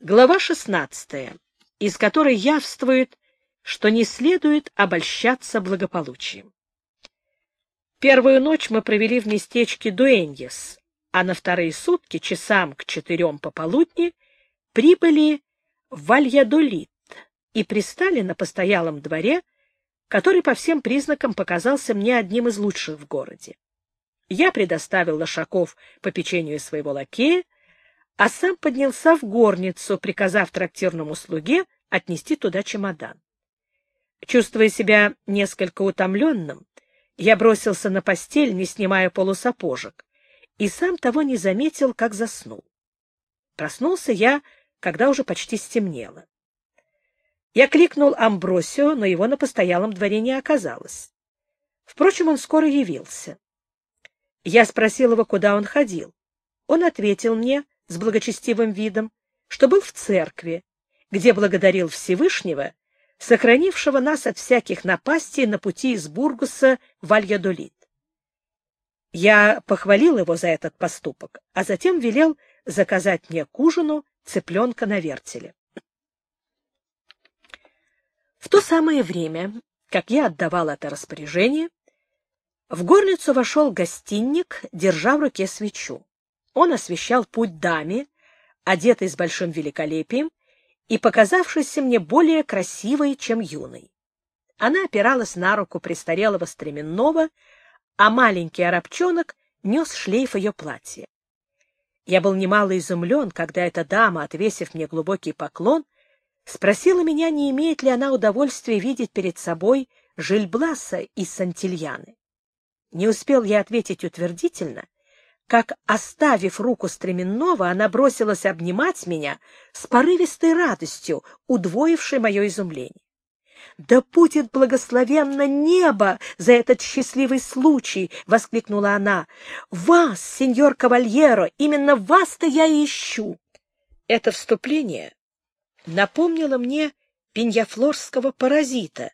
Глава 16, из которой явствует, что не следует обольщаться благополучием. Первую ночь мы провели в местечке Дуэньес, а на вторые сутки, часам к четырем пополудни, прибыли в Вальядолит и пристали на постоялом дворе, который по всем признакам показался мне одним из лучших в городе. Я предоставил лошаков по печенью своего лакея, а сам поднялся в горницу, приказав трактирному слуге отнести туда чемодан. Чувствуя себя несколько утомленным, я бросился на постель, не снимая полусапожек, и сам того не заметил, как заснул. Проснулся я, когда уже почти стемнело. Я кликнул Амбросио, но его на постоялом дворе не оказалось. Впрочем, он скоро явился. Я спросил его, куда он ходил. Он ответил мне, с благочестивым видом, что был в церкви, где благодарил Всевышнего, сохранившего нас от всяких напастей на пути из Бургуса в Альядолит. Я похвалил его за этот поступок, а затем велел заказать мне к ужину цыпленка на вертеле. В то самое время, как я отдавал это распоряжение, в горницу вошел гостинник, держа в руке свечу. Он освещал путь даме, одетой с большим великолепием и показавшейся мне более красивой, чем юной. Она опиралась на руку престарелого стременного, а маленький арабчонок нес шлейф ее платья. Я был немало изумлен, когда эта дама, отвесив мне глубокий поклон, спросила меня, не имеет ли она удовольствия видеть перед собой Жильбласа из Сантильяны. Не успел я ответить утвердительно, как, оставив руку стременного, она бросилась обнимать меня с порывистой радостью, удвоившей мое изумление. «Да будет благословенно небо за этот счастливый случай!» — воскликнула она. «Вас, сеньор Кавальеро, именно вас-то я ищу!» Это вступление напомнило мне пиньяфлорского паразита,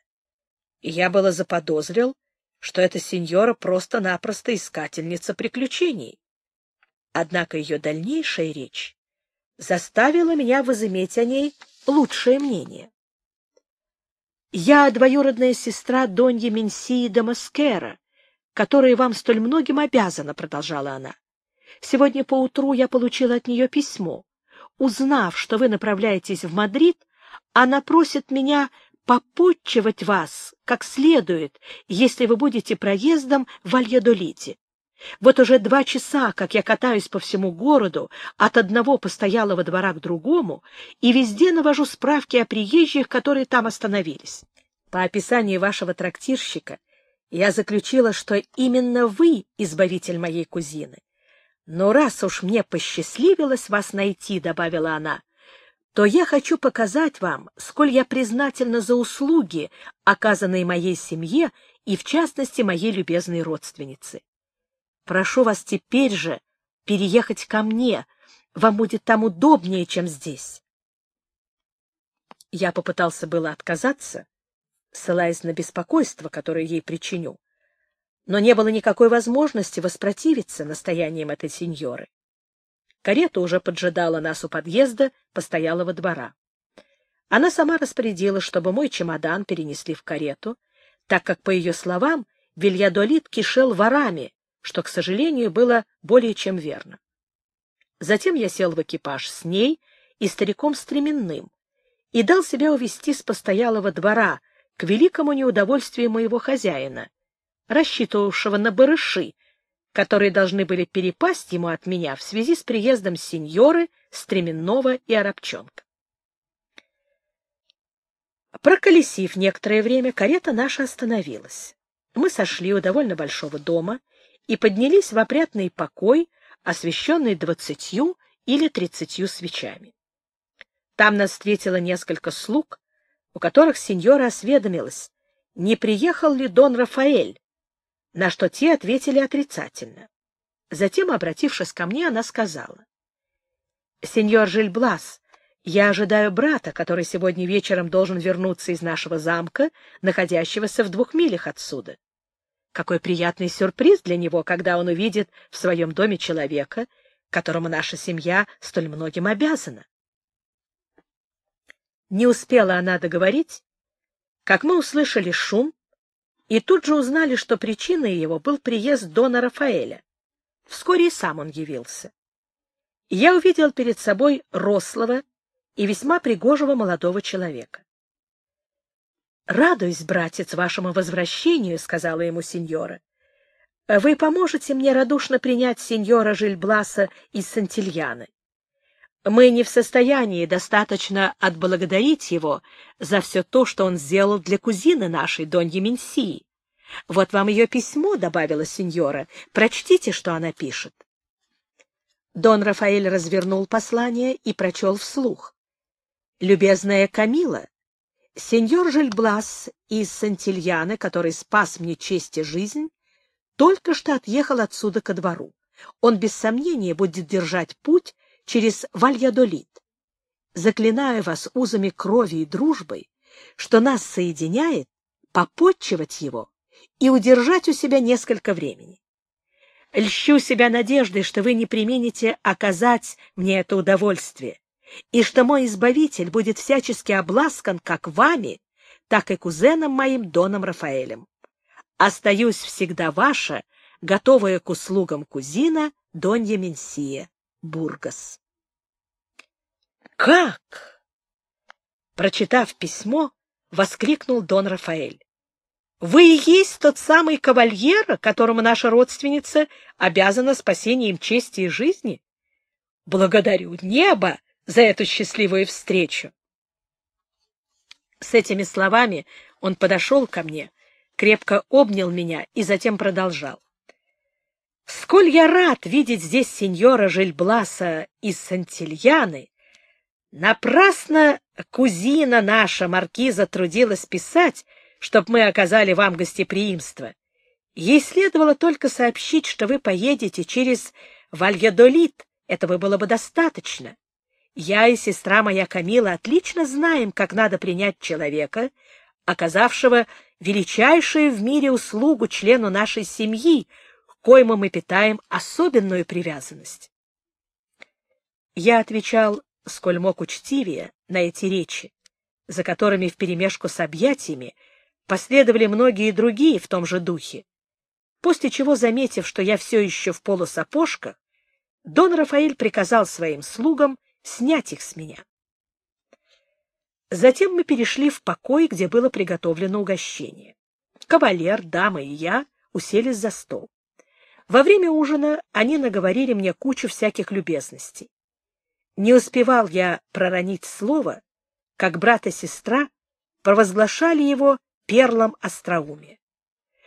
и я было заподозрил, что эта сеньора просто-напросто искательница приключений. Однако ее дальнейшая речь заставила меня возыметь о ней лучшее мнение. «Я двоюродная сестра Донья Менсии де Маскера, которая вам столь многим обязана», — продолжала она. «Сегодня поутру я получила от нее письмо. Узнав, что вы направляетесь в Мадрид, она просит меня попотчевать вас как следует, если вы будете проездом в Альядолите. Вот уже два часа, как я катаюсь по всему городу, от одного постоялого двора к другому, и везде навожу справки о приезжих, которые там остановились. По описанию вашего трактирщика я заключила, что именно вы избавитель моей кузины. Но раз уж мне посчастливилось вас найти, — добавила она, — то я хочу показать вам, сколь я признательна за услуги, оказанные моей семье и, в частности, моей любезной родственнице. Прошу вас теперь же переехать ко мне. Вам будет там удобнее, чем здесь. Я попытался было отказаться, ссылаясь на беспокойство, которое ей причиню, но не было никакой возможности воспротивиться настояниям этой сеньоры. Карета уже поджидала нас у подъезда постоялого двора. Она сама распорядилась, чтобы мой чемодан перенесли в карету, так как, по ее словам, Вильядолит кишел ворами, что, к сожалению, было более чем верно. Затем я сел в экипаж с ней и стариком Стременным и дал себя увести с постоялого двора к великому неудовольствию моего хозяина, рассчитывавшего на барыши, которые должны были перепасть ему от меня в связи с приездом сеньоры, Стременного и Арабчонка. Проколесив некоторое время, карета наша остановилась. Мы сошли у довольно большого дома и поднялись в опрятный покой, освещенный двадцатью или тридцатью свечами. Там нас встретило несколько слуг, у которых сеньора осведомилась, не приехал ли Дон Рафаэль, на что те ответили отрицательно. Затем, обратившись ко мне, она сказала, «Сеньор Жильблас, я ожидаю брата, который сегодня вечером должен вернуться из нашего замка, находящегося в двух милях отсюда. Какой приятный сюрприз для него, когда он увидит в своем доме человека, которому наша семья столь многим обязана. Не успела она договорить, как мы услышали шум и тут же узнали, что причиной его был приезд Дона Рафаэля. Вскоре и сам он явился. Я увидел перед собой рослого и весьма пригожего молодого человека. — Радуюсь, братец, вашему возвращению, — сказала ему сеньора. — Вы поможете мне радушно принять сеньора Жильбласа из Сантильяны. Мы не в состоянии достаточно отблагодарить его за все то, что он сделал для кузины нашей, Доньи Менсии. Вот вам ее письмо, — добавила сеньора. Прочтите, что она пишет. Дон Рафаэль развернул послание и прочел вслух. «Любезная Камила, сеньор Жильблас из Сантильяны, который спас мне честь и жизнь, только что отъехал отсюда ко двору. Он без сомнения будет держать путь через Вальядолит. Заклинаю вас узами крови и дружбой, что нас соединяет, попотчевать его и удержать у себя несколько времени. Льщу себя надеждой, что вы не примените оказать мне это удовольствие, и что мой избавитель будет всячески обласкан как вами, так и кузеном моим Доном Рафаэлем. Остаюсь всегда ваша, готовая к услугам кузина Донья Менсия. Бургас. «Как?» Прочитав письмо, воскликнул Дон Рафаэль. «Вы и есть тот самый кавальера, которому наша родственница обязана спасением чести и жизни? Благодарю небо за эту счастливую встречу!» С этими словами он подошел ко мне, крепко обнял меня и затем продолжал. Сколь я рад видеть здесь сеньора Жильбласа из Сантильяны! Напрасно кузина наша, маркиза, трудилась писать, чтоб мы оказали вам гостеприимство. Ей следовало только сообщить, что вы поедете через Вальядолит. Этого было бы достаточно. Я и сестра моя Камила отлично знаем, как надо принять человека, оказавшего величайшую в мире услугу члену нашей семьи, коему мы питаем особенную привязанность. Я отвечал, сколь мог учтивее, на эти речи, за которыми вперемешку с объятиями последовали многие другие в том же духе, после чего, заметив, что я все еще в полусапожках, Дон Рафаэль приказал своим слугам снять их с меня. Затем мы перешли в покой, где было приготовлено угощение. Кавалер, дама и я уселись за стол. Во время ужина они наговорили мне кучу всяких любезностей. Не успевал я проронить слово, как брат и сестра провозглашали его перлом остроумия.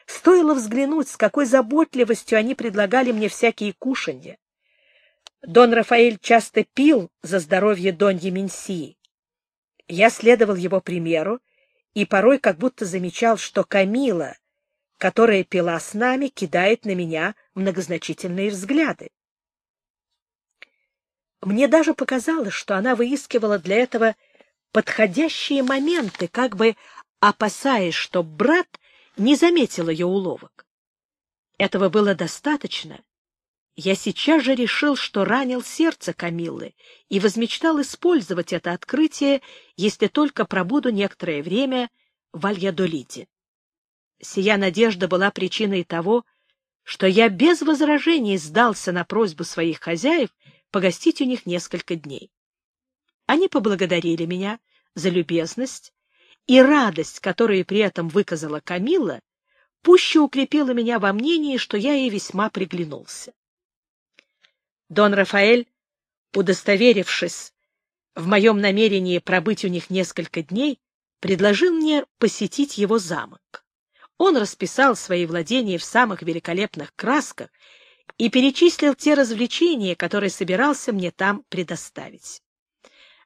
Стоило взглянуть, с какой заботливостью они предлагали мне всякие кушанья. Дон Рафаэль часто пил за здоровье Доньи Менсии. Я следовал его примеру и порой как будто замечал, что Камила которая пила с нами, кидает на меня многозначительные взгляды. Мне даже показалось, что она выискивала для этого подходящие моменты, как бы опасаясь, что брат не заметил ее уловок. Этого было достаточно. Я сейчас же решил, что ранил сердце Камиллы и возмечтал использовать это открытие, если только пробуду некоторое время в Альядолиде. Сия надежда была причиной того, что я без возражений сдался на просьбу своих хозяев погостить у них несколько дней. Они поблагодарили меня за любезность, и радость, которую при этом выказала Камила, пуще укрепила меня во мнении, что я ей весьма приглянулся. Дон Рафаэль, удостоверившись в моем намерении пробыть у них несколько дней, предложил мне посетить его замок. Он расписал свои владения в самых великолепных красках и перечислил те развлечения, которые собирался мне там предоставить.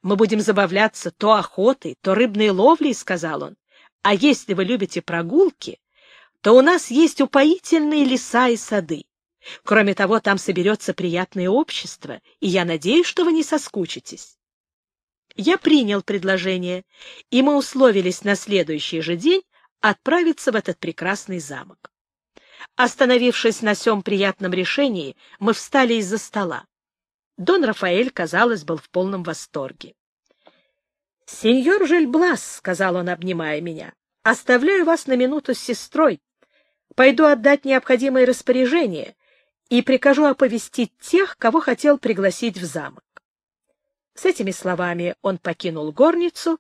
«Мы будем забавляться то охотой, то рыбной ловлей», — сказал он. «А если вы любите прогулки, то у нас есть упоительные леса и сады. Кроме того, там соберется приятное общество, и я надеюсь, что вы не соскучитесь». Я принял предложение, и мы условились на следующий же день отправиться в этот прекрасный замок. Остановившись на сём приятном решении, мы встали из-за стола. Дон Рафаэль, казалось, был в полном восторге. «Сеньор Жельблас», — сказал он, обнимая меня, — «оставляю вас на минуту с сестрой. Пойду отдать необходимые распоряжения и прикажу оповестить тех, кого хотел пригласить в замок». С этими словами он покинул горницу,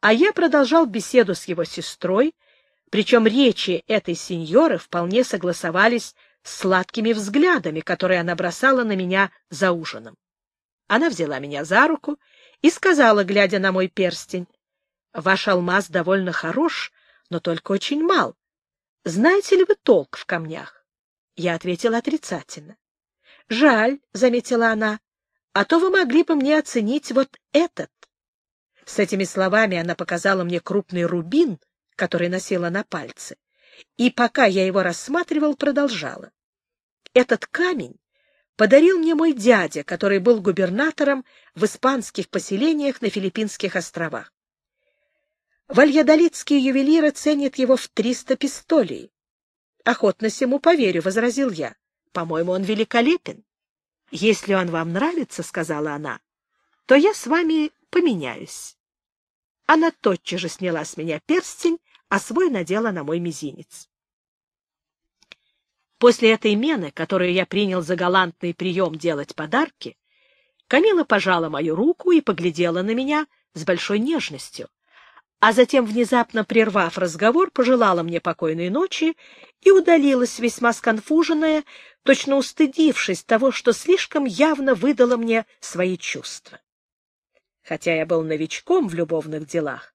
а я продолжал беседу с его сестрой, причем речи этой сеньоры вполне согласовались с сладкими взглядами, которые она бросала на меня за ужином. Она взяла меня за руку и сказала, глядя на мой перстень, «Ваш алмаз довольно хорош, но только очень мал. Знаете ли вы толк в камнях?» Я ответила отрицательно. «Жаль», — заметила она, — «а то вы могли бы мне оценить вот этот». С этими словами она показала мне крупный рубин, который носила на пальце, и пока я его рассматривал, продолжала. Этот камень подарил мне мой дядя, который был губернатором в испанских поселениях на Филиппинских островах. Вальядолитские ювелиры ценят его в триста пистолей. — Охотно сему поверю, — возразил я. — По-моему, он великолепен. — Если он вам нравится, — сказала она, — то я с вами поменяюсь. Она тотчас же сняла с меня перстень, а свой надела на мой мизинец. После этой мены, которую я принял за галантный прием делать подарки, Камила пожала мою руку и поглядела на меня с большой нежностью, а затем, внезапно прервав разговор, пожелала мне покойной ночи и удалилась весьма сконфуженная, точно устыдившись того, что слишком явно выдала мне свои чувства. Хотя я был новичком в любовных делах,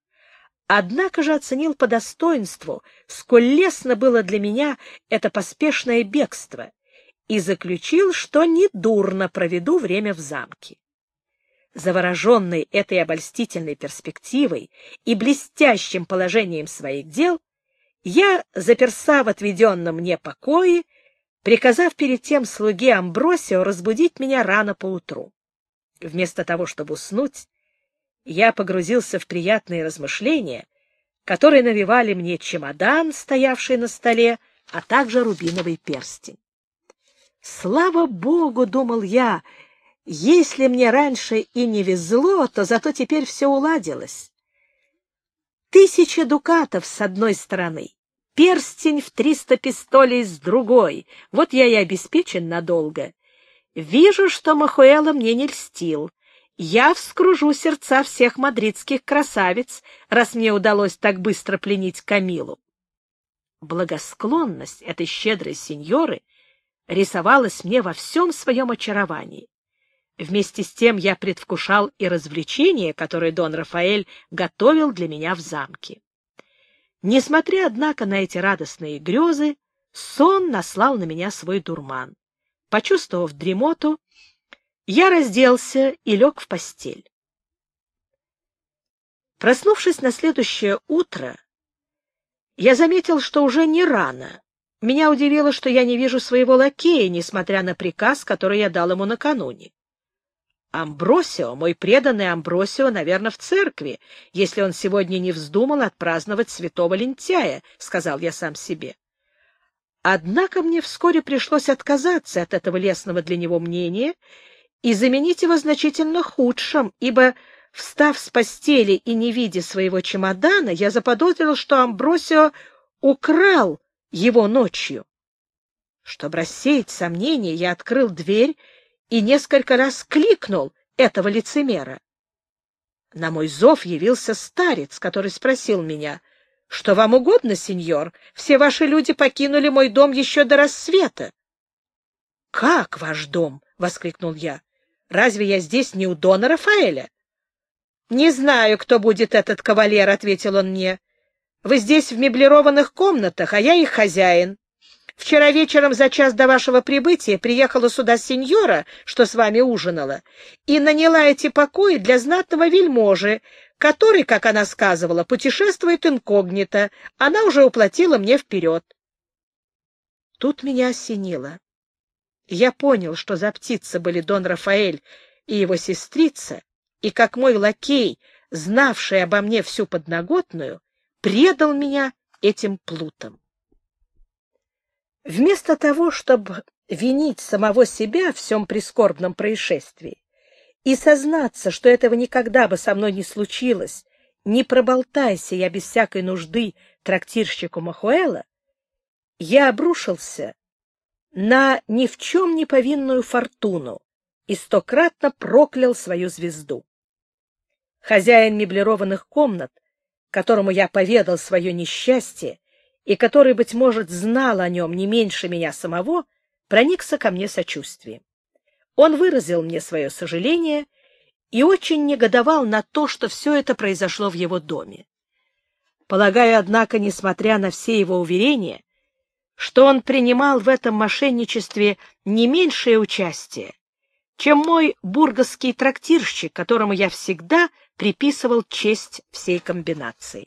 Однако же оценил по достоинству, сколь лестно было для меня это поспешное бегство, и заключил, что недурно проведу время в замке. Завороженный этой обольстительной перспективой и блестящим положением своих дел, я, заперся в отведенном мне покое, приказав перед тем слуге Амбросио разбудить меня рано поутру. Вместо того, чтобы уснуть, я погрузился в приятные размышления, которые навевали мне чемодан, стоявший на столе, а также рубиновый перстень. Слава Богу, думал я, если мне раньше и не везло, то зато теперь все уладилось. Тысяча дукатов с одной стороны, перстень в триста пистолей с другой. Вот я и обеспечен надолго. Вижу, что Махуэла мне не льстил я вскружу сердца всех мадридских красавиц, раз мне удалось так быстро пленить Камилу. Благосклонность этой щедрой сеньоры рисовалась мне во всем своем очаровании. Вместе с тем я предвкушал и развлечения, которые Дон Рафаэль готовил для меня в замке. Несмотря, однако, на эти радостные грезы, сон наслал на меня свой дурман. Почувствовав дремоту, я разделся и лег в постель. Проснувшись на следующее утро, я заметил, что уже не рано. Меня удивило, что я не вижу своего лакея, несмотря на приказ, который я дал ему накануне. Амбросио, мой преданный Амбросио, наверное, в церкви, если он сегодня не вздумал отпраздновать святого лентяя, — сказал я сам себе. Однако мне вскоре пришлось отказаться от этого лестного для него мнения и заменить его значительно худшим, ибо, встав с постели и не видя своего чемодана, я заподозрил, что Амбросио украл его ночью. Чтобы рассеять сомнения, я открыл дверь и несколько раз кликнул этого лицемера. На мой зов явился старец, который спросил меня, «Что вам угодно, сеньор? Все ваши люди покинули мой дом еще до рассвета». «Как ваш дом?» — воскликнул я. Разве я здесь не у Дона Рафаэля? — Не знаю, кто будет этот кавалер, — ответил он мне. — Вы здесь в меблированных комнатах, а я их хозяин. Вчера вечером за час до вашего прибытия приехала сюда сеньора, что с вами ужинала, и наняла эти покои для знатного вельможи, который, как она сказывала, путешествует инкогнито. Она уже уплатила мне вперед. Тут меня осенило. Я понял, что за птицы были Дон Рафаэль и его сестрица, и как мой лакей, знавший обо мне всю подноготную, предал меня этим плутам. Вместо того, чтобы винить самого себя в всем прискорбном происшествии и сознаться, что этого никогда бы со мной не случилось, не проболтайся я без всякой нужды трактирщику Махуэла, я обрушился на ни в чем не повинную фортуну и стократно проклял свою звезду. Хозяин меблированных комнат, которому я поведал свое несчастье и который, быть может, знал о нем не меньше меня самого, проникся ко мне сочувствием. Он выразил мне свое сожаление и очень негодовал на то, что все это произошло в его доме. Полагаю, однако, несмотря на все его уверения, что он принимал в этом мошенничестве не меньшее участие, чем мой бургосский трактирщик, которому я всегда приписывал честь всей комбинации.